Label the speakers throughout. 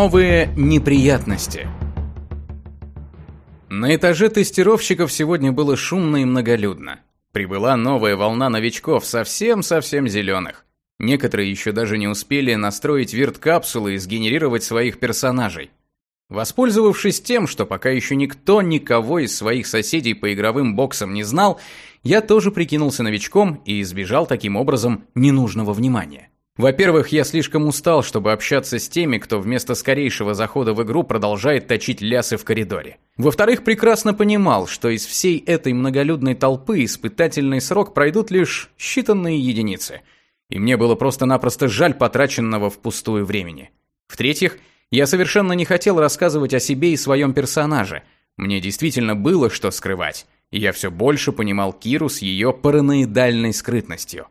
Speaker 1: Новые неприятности. На этаже тестировщиков сегодня было шумно и многолюдно. Прибыла новая волна новичков, совсем-совсем зеленых. Некоторые еще даже не успели настроить вирт-капсулы и сгенерировать своих персонажей. Воспользовавшись тем, что пока еще никто никого из своих соседей по игровым боксам не знал, я тоже прикинулся новичком и избежал таким образом ненужного внимания. Во-первых, я слишком устал, чтобы общаться с теми, кто вместо скорейшего захода в игру продолжает точить лясы в коридоре. Во-вторых, прекрасно понимал, что из всей этой многолюдной толпы испытательный срок пройдут лишь считанные единицы. И мне было просто-напросто жаль потраченного впустую времени. В-третьих, я совершенно не хотел рассказывать о себе и своем персонаже. Мне действительно было что скрывать. И я все больше понимал Киру с ее параноидальной скрытностью.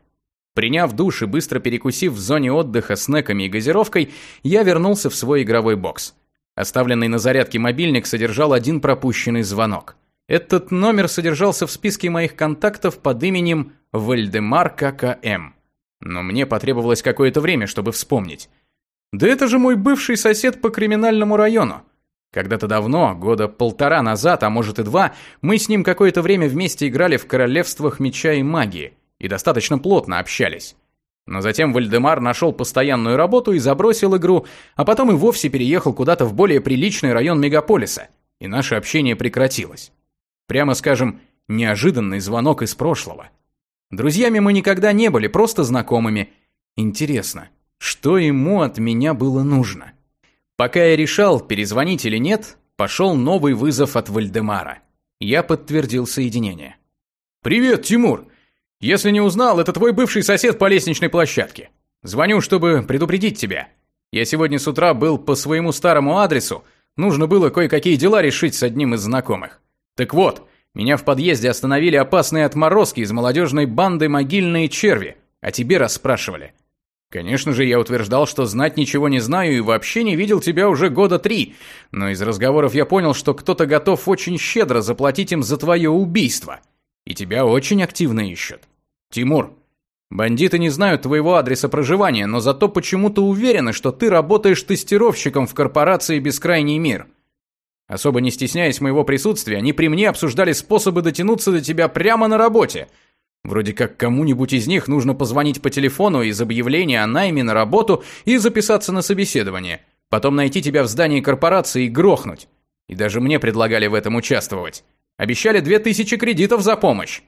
Speaker 1: Приняв душ и быстро перекусив в зоне отдыха снеками и газировкой, я вернулся в свой игровой бокс. Оставленный на зарядке мобильник содержал один пропущенный звонок. Этот номер содержался в списке моих контактов под именем Вальдемар ККМ. Но мне потребовалось какое-то время, чтобы вспомнить. Да это же мой бывший сосед по криминальному району. Когда-то давно, года полтора назад, а может и два, мы с ним какое-то время вместе играли в королевствах меча и магии и достаточно плотно общались. Но затем Вальдемар нашел постоянную работу и забросил игру, а потом и вовсе переехал куда-то в более приличный район мегаполиса, и наше общение прекратилось. Прямо скажем, неожиданный звонок из прошлого. Друзьями мы никогда не были, просто знакомыми. Интересно, что ему от меня было нужно? Пока я решал, перезвонить или нет, пошел новый вызов от Вальдемара. Я подтвердил соединение. «Привет, Тимур! Если не узнал, это твой бывший сосед по лестничной площадке. Звоню, чтобы предупредить тебя. Я сегодня с утра был по своему старому адресу, нужно было кое-какие дела решить с одним из знакомых. Так вот, меня в подъезде остановили опасные отморозки из молодежной банды «Могильные черви», а тебе расспрашивали. Конечно же, я утверждал, что знать ничего не знаю и вообще не видел тебя уже года три, но из разговоров я понял, что кто-то готов очень щедро заплатить им за твое убийство. И тебя очень активно ищут. Тимур, бандиты не знают твоего адреса проживания, но зато почему-то уверены, что ты работаешь тестировщиком в корпорации «Бескрайний мир». Особо не стесняясь моего присутствия, они при мне обсуждали способы дотянуться до тебя прямо на работе. Вроде как кому-нибудь из них нужно позвонить по телефону из объявления о найме на работу и записаться на собеседование. Потом найти тебя в здании корпорации и грохнуть. И даже мне предлагали в этом участвовать. Обещали две тысячи кредитов за помощь.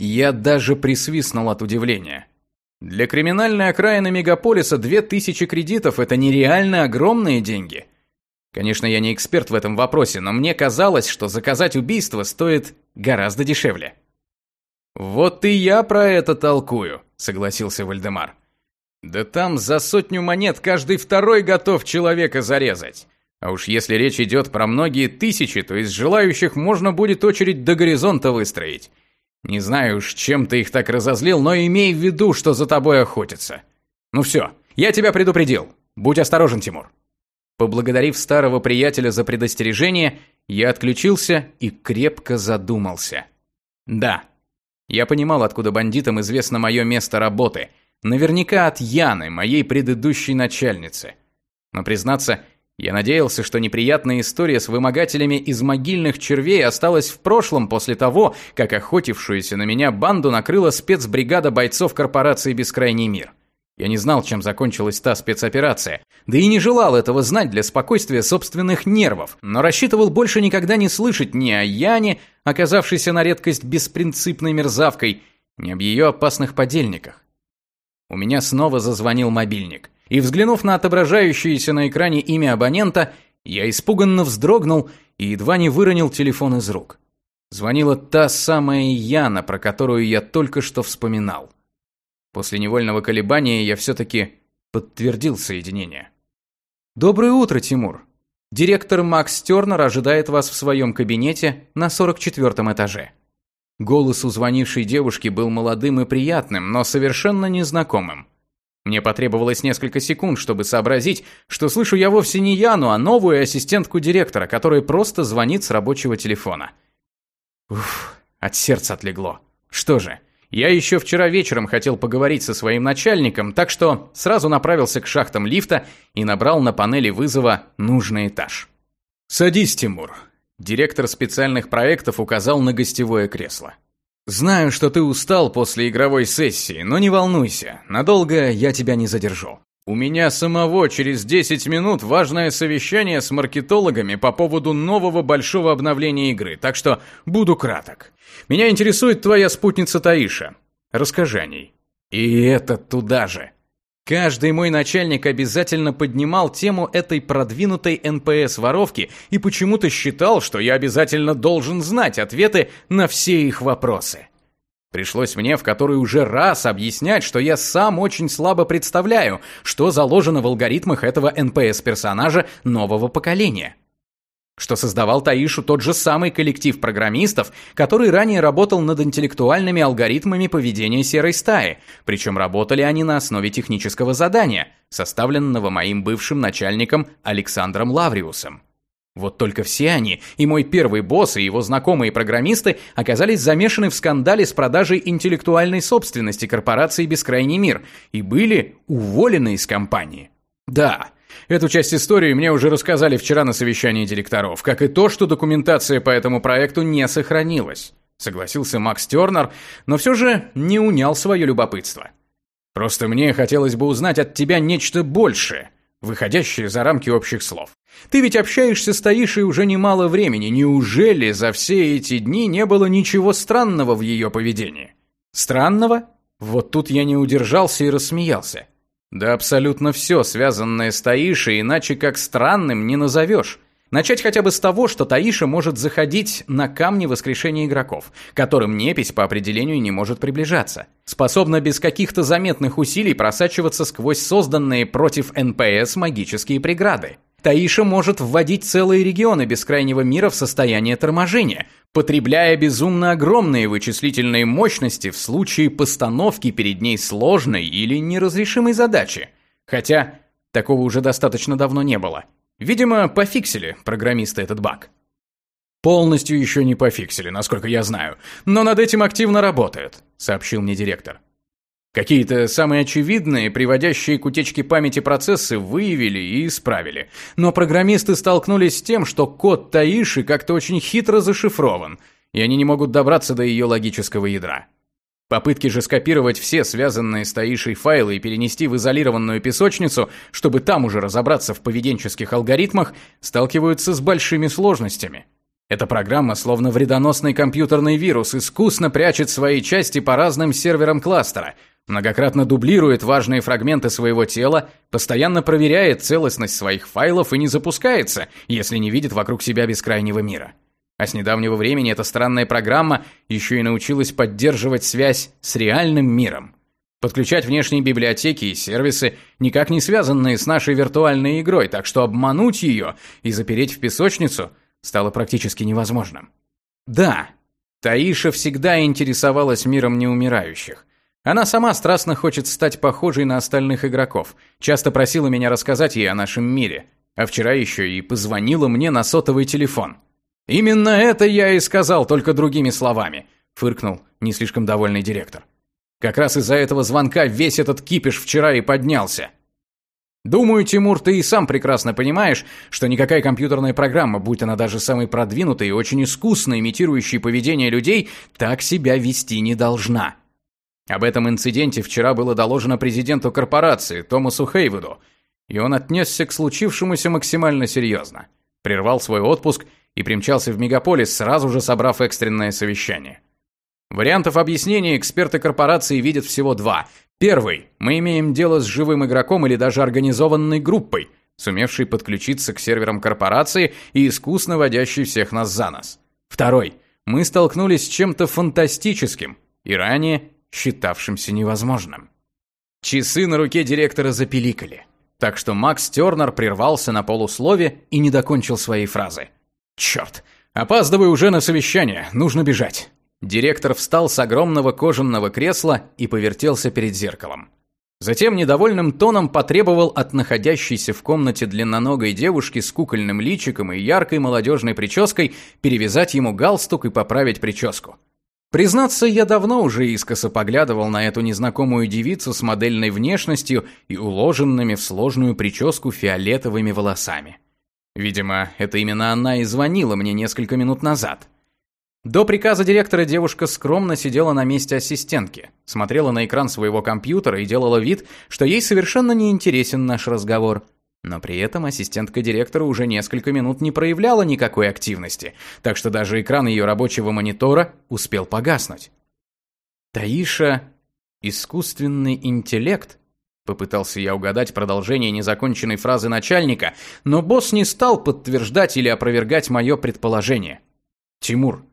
Speaker 1: Я даже присвистнул от удивления. Для криминальной окраины мегаполиса 2000 кредитов – это нереально огромные деньги. Конечно, я не эксперт в этом вопросе, но мне казалось, что заказать убийство стоит гораздо дешевле. «Вот и я про это толкую», – согласился Вальдемар. «Да там за сотню монет каждый второй готов человека зарезать. А уж если речь идет про многие тысячи, то из желающих можно будет очередь до горизонта выстроить. Не знаю уж, чем ты их так разозлил, но имей в виду, что за тобой охотятся. Ну все, я тебя предупредил. Будь осторожен, Тимур. Поблагодарив старого приятеля за предостережение, я отключился и крепко задумался. Да, я понимал, откуда бандитам известно мое место работы. Наверняка от Яны, моей предыдущей начальницы. Но, признаться, я надеялся, что неприятная история с вымогателями из могильных червей осталась в прошлом после того, как охотившуюся на меня банду накрыла спецбригада бойцов корпорации «Бескрайний мир». Я не знал, чем закончилась та спецоперация, да и не желал этого знать для спокойствия собственных нервов, но рассчитывал больше никогда не слышать ни о Яне, оказавшейся на редкость беспринципной мерзавкой, ни об ее опасных подельниках. У меня снова зазвонил мобильник – и взглянув на отображающееся на экране имя абонента, я испуганно вздрогнул и едва не выронил телефон из рук. Звонила та самая Яна, про которую я только что вспоминал. После невольного колебания я все-таки подтвердил соединение. «Доброе утро, Тимур. Директор Макс Тернер ожидает вас в своем кабинете на 44 этаже». Голос у звонившей девушки был молодым и приятным, но совершенно незнакомым. Мне потребовалось несколько секунд, чтобы сообразить, что слышу я вовсе не Яну, а новую ассистентку директора, которая просто звонит с рабочего телефона. Уф, от сердца отлегло. Что же, Я еще вчера вечером хотел поговорить со своим начальником, так что сразу направился к шахтам лифта и набрал на панели вызова нужный этаж. «Садись, Тимур». Директор специальных проектов указал на гостевое кресло. «Знаю, что ты устал после игровой сессии, но не волнуйся, надолго я тебя не задержу. У меня самого через 10 минут важное совещание с маркетологами по поводу нового большого обновления игры, так что буду краток. Меня интересует твоя спутница Таиша. Расскажи о ней. И это туда же. Каждый мой начальник обязательно поднимал тему этой продвинутой НПС-воровки и почему-то считал, что я обязательно должен знать ответы на все их вопросы. Пришлось мне в который уже раз объяснять, что я сам очень слабо представляю, что заложено в алгоритмах этого НПС-персонажа нового поколения что создавал Таишу тот же самый коллектив программистов, который ранее работал над интеллектуальными алгоритмами поведения серой стаи, причем работали они на основе технического задания, составленного моим бывшим начальником Александром Лавриусом. Вот только все они, и мой первый босс, и его знакомые программисты, оказались замешаны в скандале с продажей интеллектуальной собственности корпорации «Бескрайний мир» и были уволены из компании. Да, Эту часть истории мне уже рассказали вчера на совещании директоров, как и то, что документация по этому проекту не сохранилась. Согласился Макс Тернер, но все же не унял свое любопытство. Просто мне хотелось бы узнать от тебя нечто большее, выходящее за рамки общих слов. Ты ведь общаешься с Таишей уже немало времени. Неужели за все эти дни не было ничего странного в ее поведении? Странного? Вот тут я не удержался и рассмеялся. Да абсолютно все, связанное с Таишей, иначе как странным не назовешь. Начать хотя бы с того, что Таиша может заходить на камни воскрешения игроков, которым непись по определению не может приближаться. Способна без каких-то заметных усилий просачиваться сквозь созданные против НПС магические преграды. Таиша может вводить целые регионы бескрайнего мира в состояние торможения, потребляя безумно огромные вычислительные мощности в случае постановки перед ней сложной или неразрешимой задачи. Хотя такого уже достаточно давно не было. Видимо, пофиксили программисты этот баг. Полностью еще не пофиксили, насколько я знаю, но над этим активно работают, сообщил мне директор. Какие-то самые очевидные, приводящие к утечке памяти процессы выявили и исправили. Но программисты столкнулись с тем, что код Таиши как-то очень хитро зашифрован, и они не могут добраться до ее логического ядра. Попытки же скопировать все связанные с Таишей файлы и перенести в изолированную песочницу, чтобы там уже разобраться в поведенческих алгоритмах, сталкиваются с большими сложностями. Эта программа, словно вредоносный компьютерный вирус, искусно прячет свои части по разным серверам кластера – Многократно дублирует важные фрагменты своего тела, постоянно проверяет целостность своих файлов и не запускается, если не видит вокруг себя бескрайнего мира. А с недавнего времени эта странная программа еще и научилась поддерживать связь с реальным миром. Подключать внешние библиотеки и сервисы, никак не связанные с нашей виртуальной игрой, так что обмануть ее и запереть в песочницу стало практически невозможным. Да, Таиша всегда интересовалась миром неумирающих. Она сама страстно хочет стать похожей на остальных игроков. Часто просила меня рассказать ей о нашем мире. А вчера еще и позвонила мне на сотовый телефон. «Именно это я и сказал, только другими словами», – фыркнул не слишком довольный директор. «Как раз из-за этого звонка весь этот кипиш вчера и поднялся». Думаю, Тимур, ты и сам прекрасно понимаешь, что никакая компьютерная программа, будь она даже самой продвинутой и очень искусно имитирующей поведение людей, так себя вести не должна. Об этом инциденте вчера было доложено президенту корпорации, Томасу Хейвуду, и он отнесся к случившемуся максимально серьезно. Прервал свой отпуск и примчался в мегаполис, сразу же собрав экстренное совещание. Вариантов объяснения эксперты корпорации видят всего два. Первый – мы имеем дело с живым игроком или даже организованной группой, сумевшей подключиться к серверам корпорации и искусно водящей всех нас за нос. Второй – мы столкнулись с чем-то фантастическим, и ранее считавшимся невозможным. Часы на руке директора запиликали, так что Макс Тернер прервался на полуслове и не докончил своей фразы. «Черт, опаздываю уже на совещание, нужно бежать». Директор встал с огромного кожаного кресла и повертелся перед зеркалом. Затем недовольным тоном потребовал от находящейся в комнате длинноногой девушки с кукольным личиком и яркой молодежной прической перевязать ему галстук и поправить прическу. Признаться, я давно уже искоса поглядывал на эту незнакомую девицу с модельной внешностью и уложенными в сложную прическу фиолетовыми волосами. Видимо, это именно она и звонила мне несколько минут назад. До приказа директора девушка скромно сидела на месте ассистентки, смотрела на экран своего компьютера и делала вид, что ей совершенно не интересен наш разговор – но при этом ассистентка директора уже несколько минут не проявляла никакой активности, так что даже экран ее рабочего монитора успел погаснуть. «Таиша – искусственный интеллект?» Попытался я угадать продолжение незаконченной фразы начальника, но босс не стал подтверждать или опровергать мое предположение. «Тимур,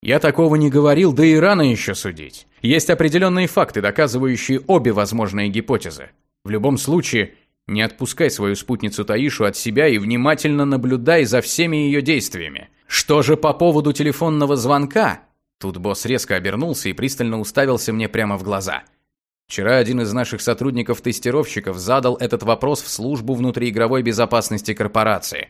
Speaker 1: я такого не говорил, да и рано еще судить. Есть определенные факты, доказывающие обе возможные гипотезы. В любом случае – не отпускай свою спутницу Таишу от себя и внимательно наблюдай за всеми ее действиями. Что же по поводу телефонного звонка? Тут босс резко обернулся и пристально уставился мне прямо в глаза. Вчера один из наших сотрудников-тестировщиков задал этот вопрос в службу внутриигровой безопасности корпорации.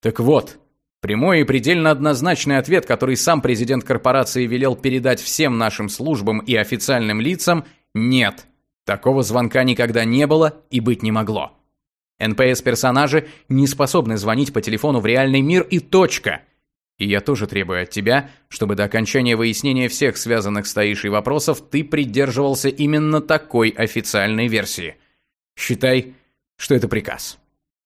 Speaker 1: Так вот, прямой и предельно однозначный ответ, который сам президент корпорации велел передать всем нашим службам и официальным лицам – нет. Такого звонка никогда не было и быть не могло. НПС-персонажи не способны звонить по телефону в реальный мир и точка. И я тоже требую от тебя, чтобы до окончания выяснения всех связанных с Таишей вопросов ты придерживался именно такой официальной версии. Считай, что это приказ.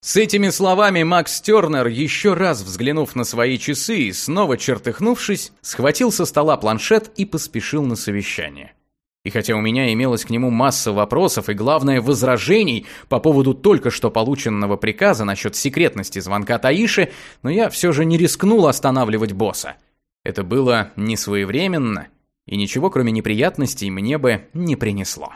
Speaker 1: С этими словами Макс Тернер, еще раз взглянув на свои часы и снова чертыхнувшись, схватил со стола планшет и поспешил на совещание. И хотя у меня имелось к нему масса вопросов и, главное, возражений по поводу только что полученного приказа насчет секретности звонка Таиши, но я все же не рискнул останавливать босса. Это было не своевременно, и ничего кроме неприятностей мне бы не принесло.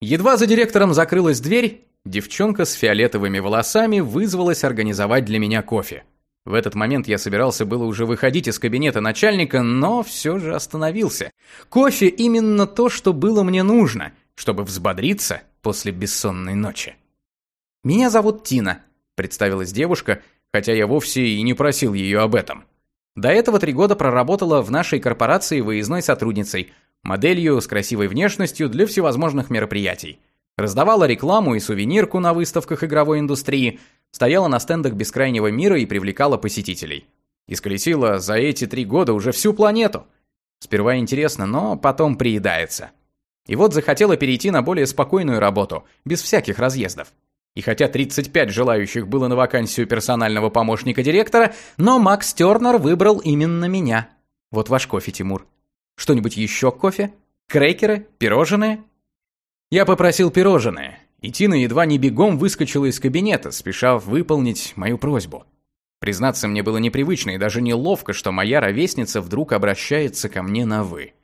Speaker 1: Едва за директором закрылась дверь, девчонка с фиолетовыми волосами вызвалась организовать для меня кофе. В этот момент я собирался было уже выходить из кабинета начальника, но все же остановился. Кофе именно то, что было мне нужно, чтобы взбодриться после бессонной ночи. «Меня зовут Тина», — представилась девушка, хотя я вовсе и не просил ее об этом. До этого три года проработала в нашей корпорации выездной сотрудницей, моделью с красивой внешностью для всевозможных мероприятий. Раздавала рекламу и сувенирку на выставках игровой индустрии, стояла на стендах бескрайнего мира и привлекала посетителей. Исколесила за эти три года уже всю планету. Сперва интересно, но потом приедается. И вот захотела перейти на более спокойную работу, без всяких разъездов. И хотя 35 желающих было на вакансию персонального помощника директора, но Макс Тернер выбрал именно меня. Вот ваш кофе, Тимур. Что-нибудь еще кофе? Крекеры? Пирожные? Я попросил пирожные, и Тина едва не бегом выскочила из кабинета, спеша выполнить мою просьбу. Признаться, мне было непривычно и даже неловко, что моя ровесница вдруг обращается ко мне на «вы».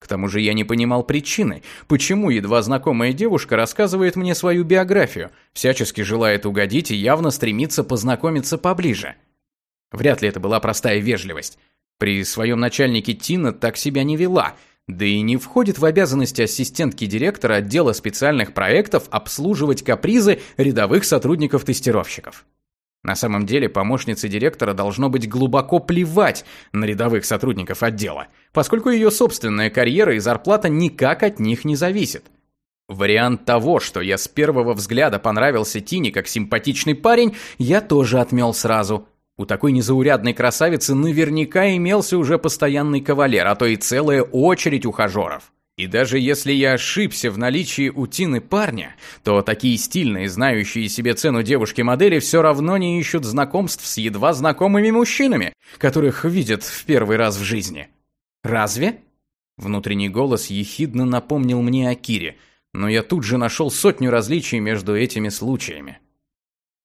Speaker 1: К тому же я не понимал причины, почему едва знакомая девушка рассказывает мне свою биографию, всячески желает угодить и явно стремится познакомиться поближе. Вряд ли это была простая вежливость. При своем начальнике Тина так себя не вела – да и не входит в обязанности ассистентки директора отдела специальных проектов обслуживать капризы рядовых сотрудников-тестировщиков. На самом деле помощнице директора должно быть глубоко плевать на рядовых сотрудников отдела, поскольку ее собственная карьера и зарплата никак от них не зависят. Вариант того, что я с первого взгляда понравился Тине как симпатичный парень, я тоже отмел сразу – у такой незаурядной красавицы наверняка имелся уже постоянный кавалер, а то и целая очередь ухажеров. И даже если я ошибся в наличии у Тины парня, то такие стильные, знающие себе цену девушки-модели все равно не ищут знакомств с едва знакомыми мужчинами, которых видят в первый раз в жизни. Разве? Внутренний голос ехидно напомнил мне о Кире, но я тут же нашел сотню различий между этими случаями.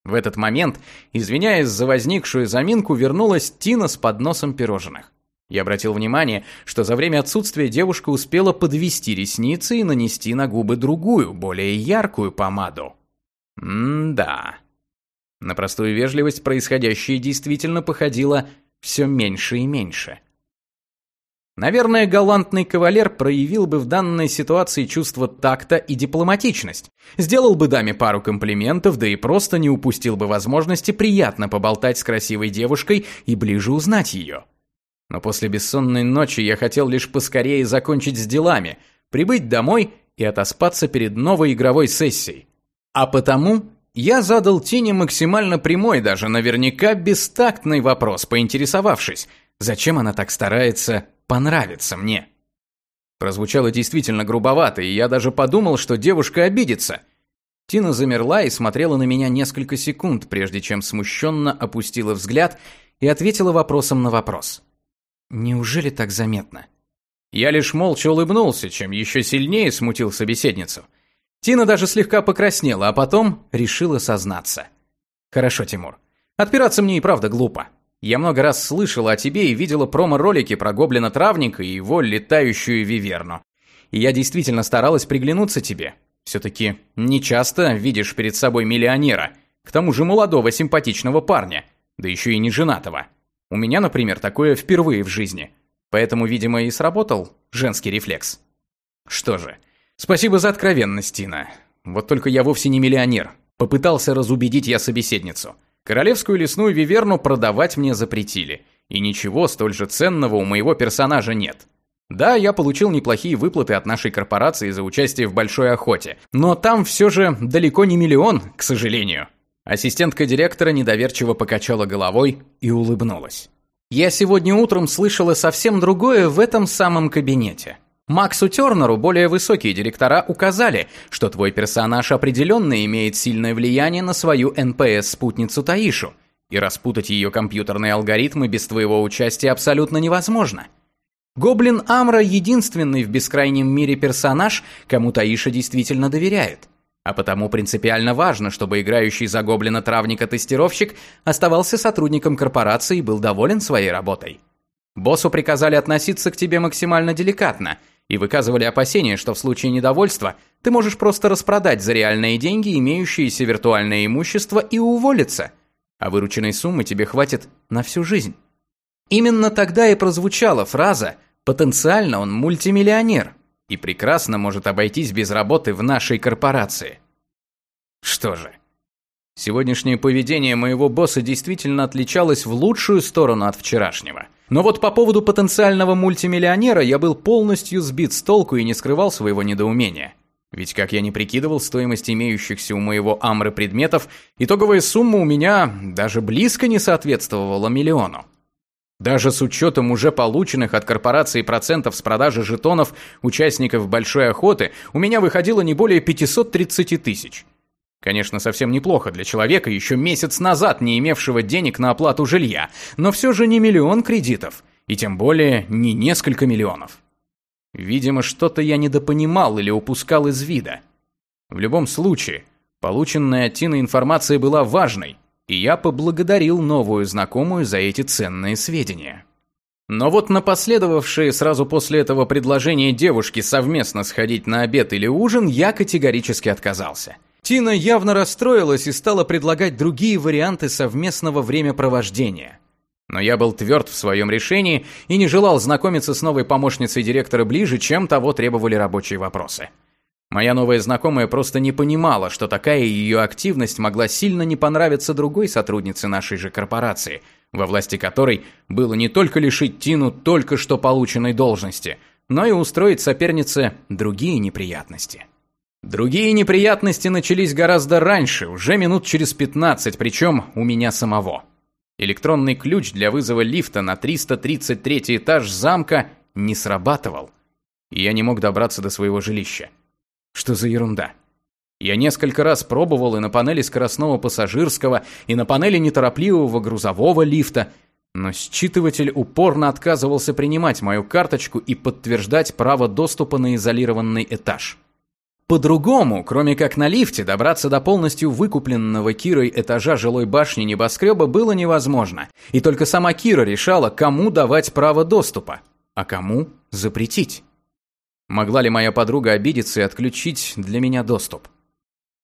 Speaker 1: В этот момент, извиняясь за возникшую заминку, вернулась Тина с подносом пирожных. Я обратил внимание, что за время отсутствия девушка успела подвести ресницы и нанести на губы другую, более яркую помаду. М-да. На простую вежливость происходящее действительно походило все меньше и меньше. Наверное, галантный кавалер проявил бы в данной ситуации чувство такта и дипломатичность. Сделал бы даме пару комплиментов, да и просто не упустил бы возможности приятно поболтать с красивой девушкой и ближе узнать ее. Но после бессонной ночи я хотел лишь поскорее закончить с делами, прибыть домой и отоспаться перед новой игровой сессией. А потому я задал Тине максимально прямой, даже наверняка бестактный вопрос, поинтересовавшись, зачем она так старается понравиться мне. Прозвучало действительно грубовато, и я даже подумал, что девушка обидится. Тина замерла и смотрела на меня несколько секунд, прежде чем смущенно опустила взгляд и ответила вопросом на вопрос. «Неужели так заметно?» Я лишь молча улыбнулся, чем еще сильнее смутил собеседницу. Тина даже слегка покраснела, а потом решила сознаться. «Хорошо, Тимур. Отпираться мне и правда глупо. Я много раз слышала о тебе и видела промо-ролики про гоблина-травника и его летающую виверну. И я действительно старалась приглянуться тебе. Все-таки не часто видишь перед собой миллионера, к тому же молодого симпатичного парня, да еще и не женатого. У меня, например, такое впервые в жизни. Поэтому, видимо, и сработал женский рефлекс. Что же, спасибо за откровенность, Тина. Вот только я вовсе не миллионер. Попытался разубедить я собеседницу. Королевскую лесную виверну продавать мне запретили. И ничего столь же ценного у моего персонажа нет. Да, я получил неплохие выплаты от нашей корпорации за участие в большой охоте, но там все же далеко не миллион, к сожалению. Ассистентка директора недоверчиво покачала головой и улыбнулась. Я сегодня утром слышала совсем другое в этом самом кабинете. Максу Тернеру более высокие директора указали, что твой персонаж определенно имеет сильное влияние на свою НПС-спутницу Таишу, и распутать ее компьютерные алгоритмы без твоего участия абсолютно невозможно. Гоблин Амра единственный в бескрайнем мире персонаж, кому Таиша действительно доверяет. А потому принципиально важно, чтобы играющий за гоблина-травника-тестировщик оставался сотрудником корпорации и был доволен своей работой. Боссу приказали относиться к тебе максимально деликатно и выказывали опасения, что в случае недовольства ты можешь просто распродать за реальные деньги имеющееся виртуальное имущество и уволиться, а вырученной суммы тебе хватит на всю жизнь. Именно тогда и прозвучала фраза «потенциально он мультимиллионер» и прекрасно может обойтись без работы в нашей корпорации. Что же, сегодняшнее поведение моего босса действительно отличалось в лучшую сторону от вчерашнего. Но вот по поводу потенциального мультимиллионера я был полностью сбит с толку и не скрывал своего недоумения. Ведь, как я не прикидывал стоимость имеющихся у моего Амры предметов, итоговая сумма у меня даже близко не соответствовала миллиону. Даже с учетом уже полученных от корпорации процентов с продажи жетонов участников большой охоты, у меня выходило не более 530 тысяч. Конечно, совсем неплохо для человека, еще месяц назад не имевшего денег на оплату жилья, но все же не миллион кредитов, и тем более не несколько миллионов. Видимо, что-то я недопонимал или упускал из вида. В любом случае, полученная от Тины информация была важной, и я поблагодарил новую знакомую за эти ценные сведения. Но вот на последовавшее сразу после этого предложение девушки совместно сходить на обед или ужин я категорически отказался. Тина явно расстроилась и стала предлагать другие варианты совместного времяпровождения. Но я был тверд в своем решении и не желал знакомиться с новой помощницей директора ближе, чем того требовали рабочие вопросы. Моя новая знакомая просто не понимала, что такая ее активность могла сильно не понравиться другой сотруднице нашей же корпорации, во власти которой было не только лишить Тину только что полученной должности, но и устроить сопернице другие неприятности. Другие неприятности начались гораздо раньше, уже минут через 15, причем у меня самого. Электронный ключ для вызова лифта на 333 этаж замка не срабатывал, и я не мог добраться до своего жилища. Что за ерунда? Я несколько раз пробовал и на панели скоростного пассажирского, и на панели неторопливого грузового лифта, но считыватель упорно отказывался принимать мою карточку и подтверждать право доступа на изолированный этаж. По-другому, кроме как на лифте, добраться до полностью выкупленного Кирой этажа жилой башни небоскреба было невозможно, и только сама Кира решала, кому давать право доступа, а кому запретить. Могла ли моя подруга обидеться и отключить для меня доступ?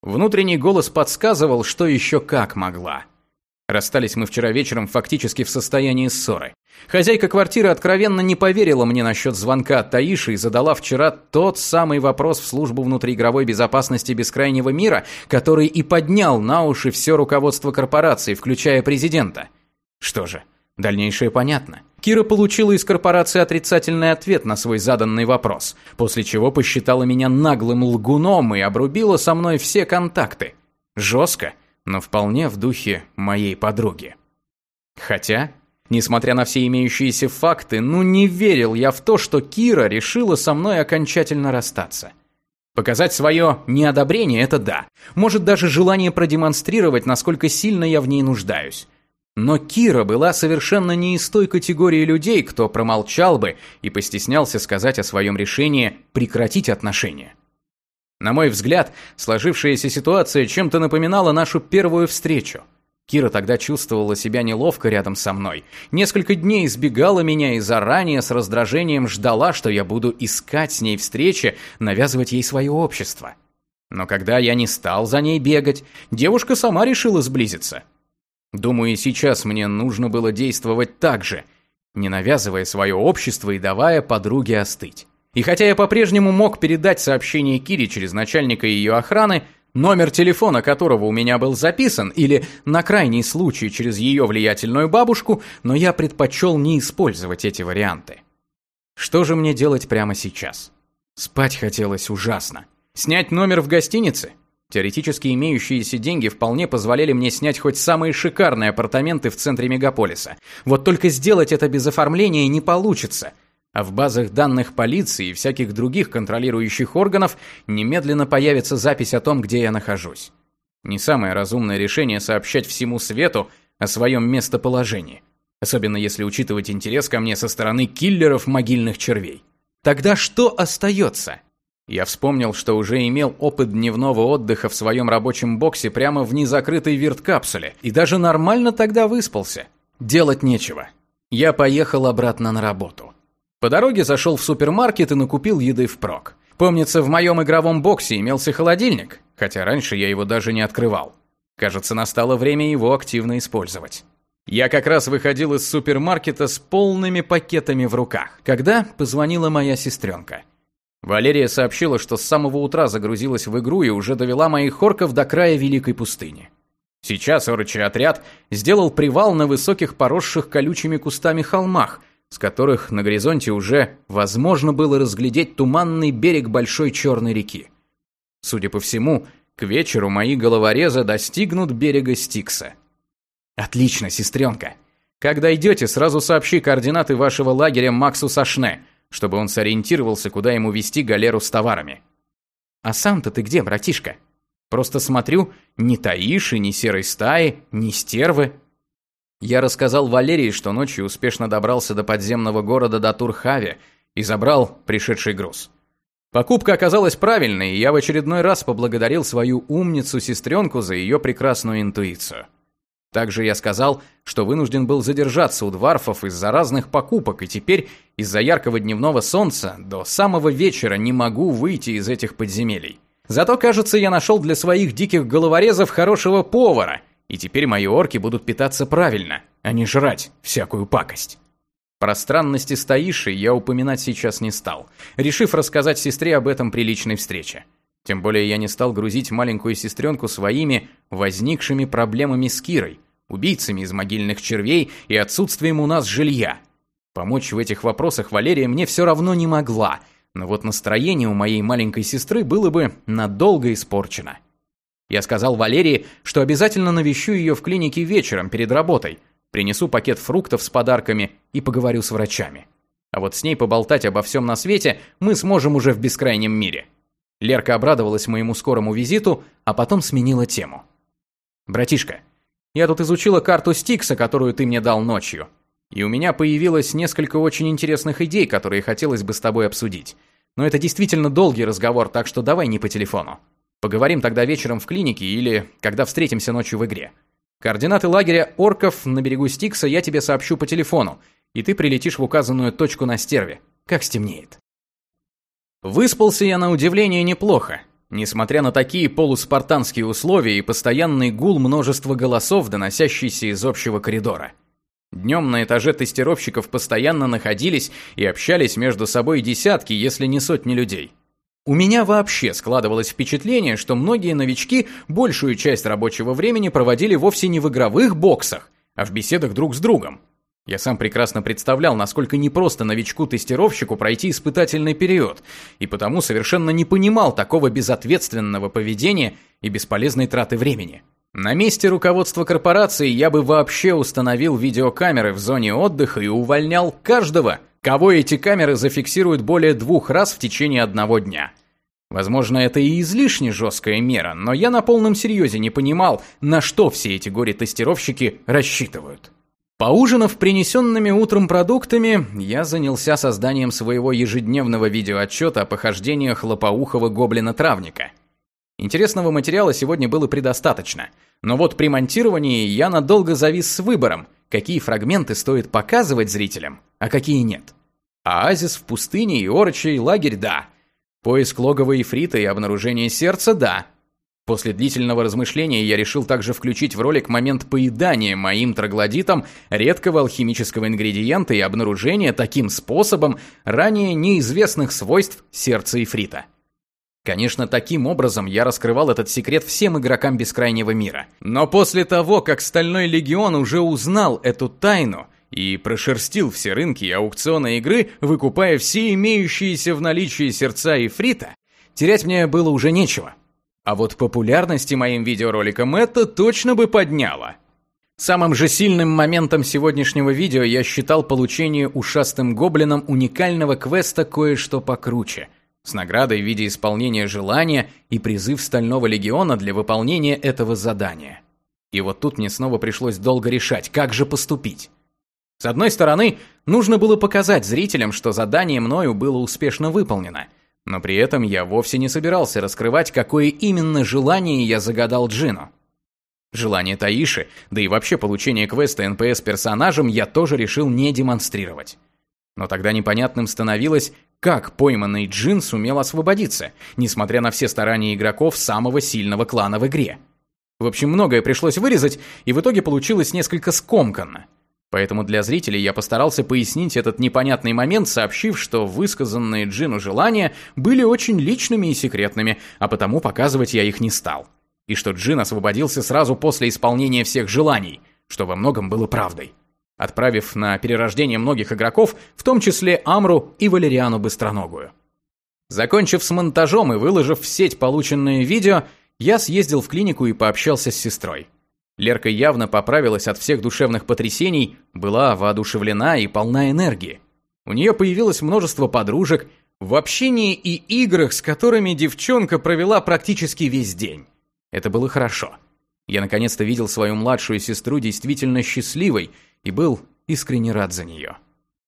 Speaker 1: Внутренний голос подсказывал, что еще как могла. Расстались мы вчера вечером фактически в состоянии ссоры. Хозяйка квартиры откровенно не поверила мне насчет звонка от Таиши и задала вчера тот самый вопрос в службу внутриигровой безопасности бескрайнего мира, который и поднял на уши все руководство корпорации, включая президента. Что же, дальнейшее понятно – Кира получила из корпорации отрицательный ответ на свой заданный вопрос, после чего посчитала меня наглым лгуном и обрубила со мной все контакты. Жестко, но вполне в духе моей подруги. Хотя, несмотря на все имеющиеся факты, ну не верил я в то, что Кира решила со мной окончательно расстаться. Показать свое неодобрение – это да. Может, даже желание продемонстрировать, насколько сильно я в ней нуждаюсь. Но Кира была совершенно не из той категории людей, кто промолчал бы и постеснялся сказать о своем решении прекратить отношения. На мой взгляд, сложившаяся ситуация чем-то напоминала нашу первую встречу. Кира тогда чувствовала себя неловко рядом со мной. Несколько дней избегала меня и заранее с раздражением ждала, что я буду искать с ней встречи, навязывать ей свое общество. Но когда я не стал за ней бегать, девушка сама решила сблизиться – Думаю, и сейчас мне нужно было действовать так же, не навязывая свое общество и давая подруге остыть. И хотя я по-прежнему мог передать сообщение Кире через начальника ее охраны, номер телефона которого у меня был записан, или на крайний случай через ее влиятельную бабушку, но я предпочел не использовать эти варианты. Что же мне делать прямо сейчас? Спать хотелось ужасно. Снять номер в гостинице? Теоретически имеющиеся деньги вполне позволяли мне снять хоть самые шикарные апартаменты в центре мегаполиса. Вот только сделать это без оформления не получится. А в базах данных полиции и всяких других контролирующих органов немедленно появится запись о том, где я нахожусь. Не самое разумное решение сообщать всему свету о своем местоположении. Особенно если учитывать интерес ко мне со стороны киллеров могильных червей. Тогда что остается? Я вспомнил, что уже имел опыт дневного отдыха в своем рабочем боксе прямо в незакрытой вирт-капсуле, и даже нормально тогда выспался. Делать нечего. Я поехал обратно на работу. По дороге зашел в супермаркет и накупил еды впрок. Помнится, в моем игровом боксе имелся холодильник, хотя раньше я его даже не открывал. Кажется, настало время его активно использовать. Я как раз выходил из супермаркета с полными пакетами в руках, когда позвонила моя сестренка – Валерия сообщила, что с самого утра загрузилась в игру и уже довела моих хорков до края Великой пустыни. Сейчас орочий отряд сделал привал на высоких поросших колючими кустами холмах, с которых на горизонте уже возможно было разглядеть туманный берег большой черной реки. Судя по всему, к вечеру мои головорезы достигнут берега Стикса. Отлично, сестренка. Когда идете, сразу сообщи координаты вашего лагеря Максу Сашне – чтобы он сориентировался, куда ему вести галеру с товарами. «А сам-то ты где, братишка?» «Просто смотрю, ни таиши, ни серой стаи, ни стервы». Я рассказал Валерии, что ночью успешно добрался до подземного города Датурхаве и забрал пришедший груз. Покупка оказалась правильной, и я в очередной раз поблагодарил свою умницу-сестренку за ее прекрасную интуицию. Также я сказал, что вынужден был задержаться у дварфов из-за разных покупок, и теперь из-за яркого дневного солнца до самого вечера не могу выйти из этих подземелий. Зато, кажется, я нашел для своих диких головорезов хорошего повара, и теперь мои орки будут питаться правильно, а не жрать всякую пакость. Про странности Стаиши я упоминать сейчас не стал, решив рассказать сестре об этом при личной встрече. Тем более я не стал грузить маленькую сестренку своими возникшими проблемами с Кирой, убийцами из могильных червей и отсутствием у нас жилья. Помочь в этих вопросах Валерия мне все равно не могла, но вот настроение у моей маленькой сестры было бы надолго испорчено. Я сказал Валерии, что обязательно навещу ее в клинике вечером перед работой, принесу пакет фруктов с подарками и поговорю с врачами. А вот с ней поболтать обо всем на свете мы сможем уже в бескрайнем мире. Лерка обрадовалась моему скорому визиту, а потом сменила тему. «Братишка, я тут изучила карту Стикса, которую ты мне дал ночью. И у меня появилось несколько очень интересных идей, которые хотелось бы с тобой обсудить. Но это действительно долгий разговор, так что давай не по телефону. Поговорим тогда вечером в клинике или когда встретимся ночью в игре. Координаты лагеря орков на берегу Стикса я тебе сообщу по телефону, и ты прилетишь в указанную точку на стерве, как стемнеет. Выспался я на удивление неплохо. Несмотря на такие полуспартанские условия и постоянный гул множества голосов, доносящийся из общего коридора. Днем на этаже тестировщиков постоянно находились и общались между собой десятки, если не сотни людей. У меня вообще складывалось впечатление, что многие новички большую часть рабочего времени проводили вовсе не в игровых боксах, а в беседах друг с другом. Я сам прекрасно представлял, насколько непросто новичку-тестировщику пройти испытательный период, и потому совершенно не понимал такого безответственного поведения и бесполезной траты времени. На месте руководства корпорации я бы вообще установил видеокамеры в зоне отдыха и увольнял каждого, кого эти камеры зафиксируют более двух раз в течение одного дня. Возможно, это и излишне жесткая мера, но я на полном серьезе не понимал, на что все эти горе-тестировщики рассчитывают. Поужинав принесенными утром продуктами, я занялся созданием своего ежедневного видеоотчета о похождениях лопоухого гоблина-травника. Интересного материала сегодня было предостаточно, но вот при монтировании я надолго завис с выбором, какие фрагменты стоит показывать зрителям, а какие нет. Оазис в пустыне и орочий лагерь – да. Поиск логова Ифрита и обнаружение сердца – да. После длительного размышления я решил также включить в ролик момент поедания моим троглодитом редкого алхимического ингредиента и обнаружения таким способом ранее неизвестных свойств сердца Ифрита. Конечно, таким образом я раскрывал этот секрет всем игрокам Бескрайнего мира. Но после того, как Стальной Легион уже узнал эту тайну и прошерстил все рынки и аукционы игры, выкупая все имеющиеся в наличии сердца Ифрита, терять мне было уже нечего. А вот популярности моим видеороликам это точно бы подняло. Самым же сильным моментом сегодняшнего видео я считал получение ушастым гоблином уникального квеста «Кое-что покруче», с наградой в виде исполнения желания и призыв Стального Легиона для выполнения этого задания. И вот тут мне снова пришлось долго решать, как же поступить. С одной стороны, нужно было показать зрителям, что задание мною было успешно выполнено – но при этом я вовсе не собирался раскрывать, какое именно желание я загадал Джину. Желание Таиши, да и вообще получение квеста НПС персонажем я тоже решил не демонстрировать. Но тогда непонятным становилось, как пойманный Джин сумел освободиться, несмотря на все старания игроков самого сильного клана в игре. В общем, многое пришлось вырезать, и в итоге получилось несколько скомканно. Поэтому для зрителей я постарался пояснить этот непонятный момент, сообщив, что высказанные Джину желания были очень личными и секретными, а потому показывать я их не стал. И что Джин освободился сразу после исполнения всех желаний, что во многом было правдой. Отправив на перерождение многих игроков, в том числе Амру и Валериану Быстроногую. Закончив с монтажом и выложив в сеть полученное видео, я съездил в клинику и пообщался с сестрой. Лерка явно поправилась от всех душевных потрясений, была воодушевлена и полна энергии. У нее появилось множество подружек, в общении и играх, с которыми девчонка провела практически весь день. Это было хорошо. Я наконец-то видел свою младшую сестру действительно счастливой и был искренне рад за нее.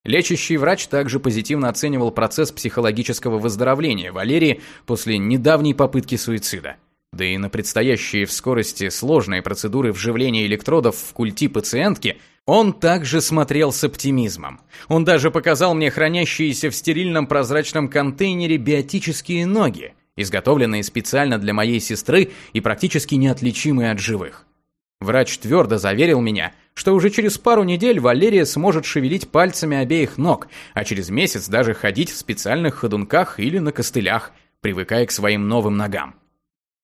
Speaker 1: Лечащий врач также позитивно оценивал процесс психологического выздоровления Валерии после недавней попытки суицида. Да и на предстоящие в скорости сложные процедуры вживления электродов в культи пациентки он также смотрел с оптимизмом. Он даже показал мне хранящиеся в стерильном прозрачном контейнере биотические ноги, изготовленные специально для моей сестры и практически неотличимые от живых. Врач твердо заверил меня, что уже через пару недель Валерия сможет шевелить пальцами обеих ног, а через месяц даже ходить в специальных ходунках или на костылях, привыкая к своим новым ногам.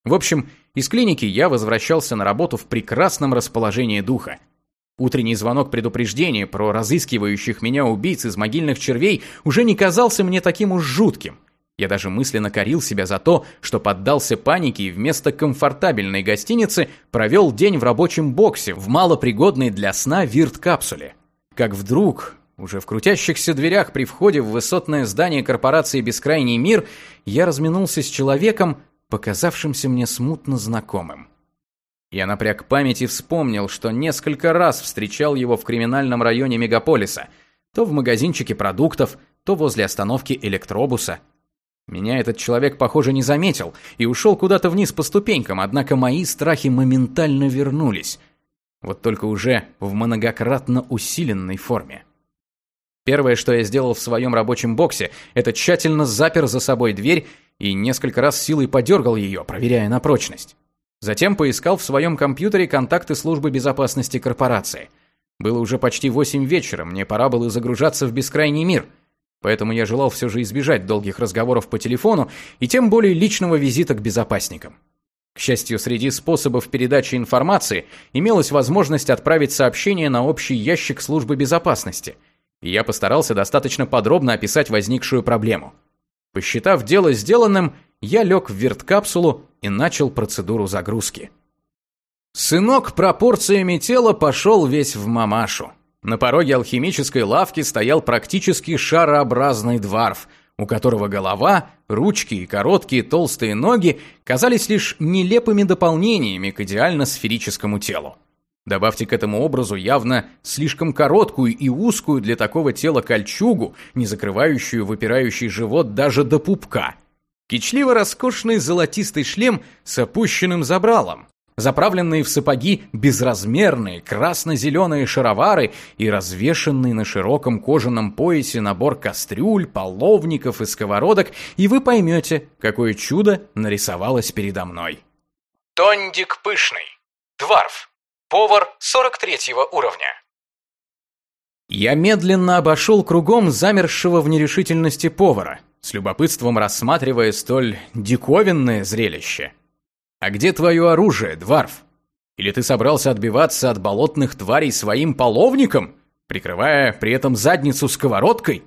Speaker 1: В общем, из клиники я возвращался на работу в прекрасном расположении духа. Утренний звонок предупреждения про разыскивающих меня убийц из могильных червей уже не казался мне таким уж жутким. Я даже мысленно корил себя за то, что поддался панике и вместо комфортабельной гостиницы провел день в рабочем боксе в малопригодной для сна вирт-капсуле. Как вдруг, уже в крутящихся дверях при входе в высотное здание корпорации «Бескрайний мир» я разминулся с человеком, показавшимся мне смутно знакомым. Я напряг память и вспомнил, что несколько раз встречал его в криминальном районе мегаполиса, то в магазинчике продуктов, то возле остановки электробуса. Меня этот человек, похоже, не заметил и ушел куда-то вниз по ступенькам, однако мои страхи моментально вернулись. Вот только уже в многократно усиленной форме. Первое, что я сделал в своем рабочем боксе, это тщательно запер за собой дверь и несколько раз силой подергал ее, проверяя на прочность. Затем поискал в своем компьютере контакты службы безопасности корпорации. Было уже почти восемь вечера, мне пора было загружаться в бескрайний мир. Поэтому я желал все же избежать долгих разговоров по телефону и тем более личного визита к безопасникам. К счастью, среди способов передачи информации имелась возможность отправить сообщение на общий ящик службы безопасности, и я постарался достаточно подробно описать возникшую проблему. Посчитав дело сделанным, я лег в верткапсулу и начал процедуру загрузки. Сынок пропорциями тела пошел весь в мамашу. На пороге алхимической лавки стоял практически шарообразный дворф, у которого голова, ручки и короткие толстые ноги казались лишь нелепыми дополнениями к идеально сферическому телу. Добавьте к этому образу явно слишком короткую и узкую для такого тела кольчугу, не закрывающую выпирающий живот даже до пупка. Кичливо роскошный золотистый шлем с опущенным забралом, заправленные в сапоги безразмерные красно-зеленые шаровары и развешенный на широком кожаном поясе набор кастрюль, половников и сковородок, и вы поймете, какое чудо нарисовалось передо мной.
Speaker 2: Тондик Пышный. Дварф. Повар 43 уровня.
Speaker 1: Я медленно обошел кругом замершего в нерешительности повара, с любопытством рассматривая столь диковинное зрелище – «А где твое оружие, Дварф? Или ты собрался отбиваться от болотных тварей своим половником, прикрывая при этом задницу сковородкой?»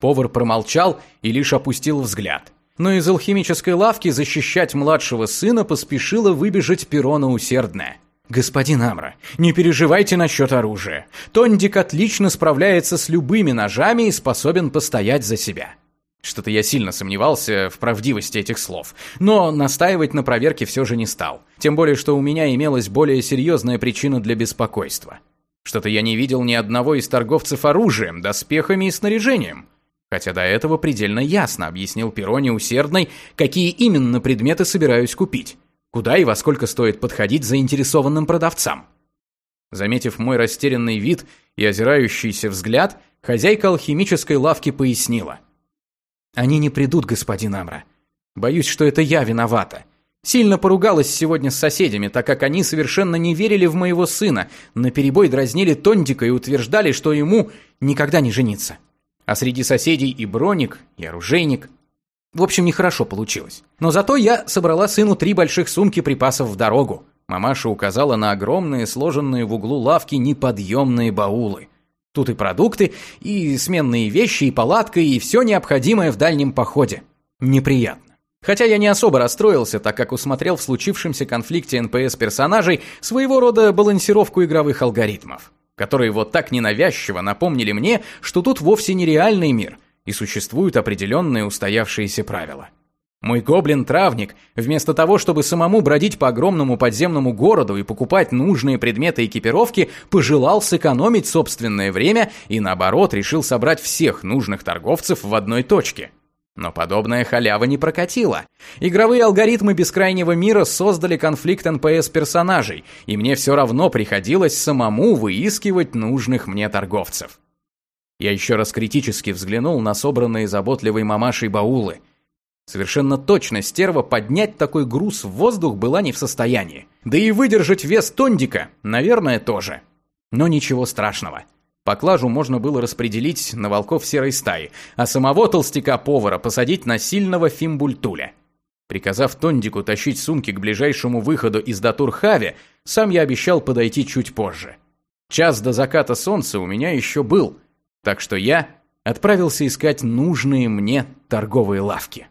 Speaker 1: Повар промолчал и лишь опустил взгляд. Но из алхимической лавки защищать младшего сына поспешила выбежать Перона усердная. «Господин Амра, не переживайте насчет оружия. Тондик отлично справляется с любыми ножами и способен постоять за себя. Что-то я сильно сомневался в правдивости этих слов, но настаивать на проверке все же не стал. Тем более, что у меня имелась более серьезная причина для беспокойства. Что-то я не видел ни одного из торговцев оружием, доспехами и снаряжением. Хотя до этого предельно ясно объяснил Пероне усердной, какие именно предметы собираюсь купить. Куда и во сколько стоит подходить заинтересованным продавцам. Заметив мой растерянный вид и озирающийся взгляд, хозяйка алхимической лавки пояснила. Они не придут, господин Амра. Боюсь, что это я виновата. Сильно поругалась сегодня с соседями, так как они совершенно не верили в моего сына, наперебой дразнили Тондика и утверждали, что ему никогда не жениться. А среди соседей и броник, и оружейник. В общем, нехорошо получилось. Но зато я собрала сыну три больших сумки припасов в дорогу. Мамаша указала на огромные, сложенные в углу лавки неподъемные баулы. Тут и продукты, и сменные вещи, и палатка, и все необходимое в дальнем походе. Неприятно. Хотя я не особо расстроился, так как усмотрел в случившемся конфликте НПС-персонажей своего рода балансировку игровых алгоритмов, которые вот так ненавязчиво напомнили мне, что тут вовсе не реальный мир, и существуют определенные устоявшиеся правила. Мой гоблин-травник, вместо того, чтобы самому бродить по огромному подземному городу и покупать нужные предметы экипировки, пожелал сэкономить собственное время и, наоборот, решил собрать всех нужных торговцев в одной точке. Но подобная халява не прокатила. Игровые алгоритмы бескрайнего мира создали конфликт НПС-персонажей, и мне все равно приходилось самому выискивать нужных мне торговцев. Я еще раз критически взглянул на собранные заботливой мамашей баулы – Совершенно точно стерва поднять такой груз в воздух была не в состоянии. Да и выдержать вес тондика, наверное, тоже. Но ничего страшного. Поклажу можно было распределить на волков серой стаи, а самого толстяка-повара посадить на сильного фимбультуля. Приказав Тондику тащить сумки к ближайшему выходу из Датурхави, сам я обещал подойти чуть позже. Час до заката солнца у меня еще был, так что я отправился искать нужные мне торговые лавки.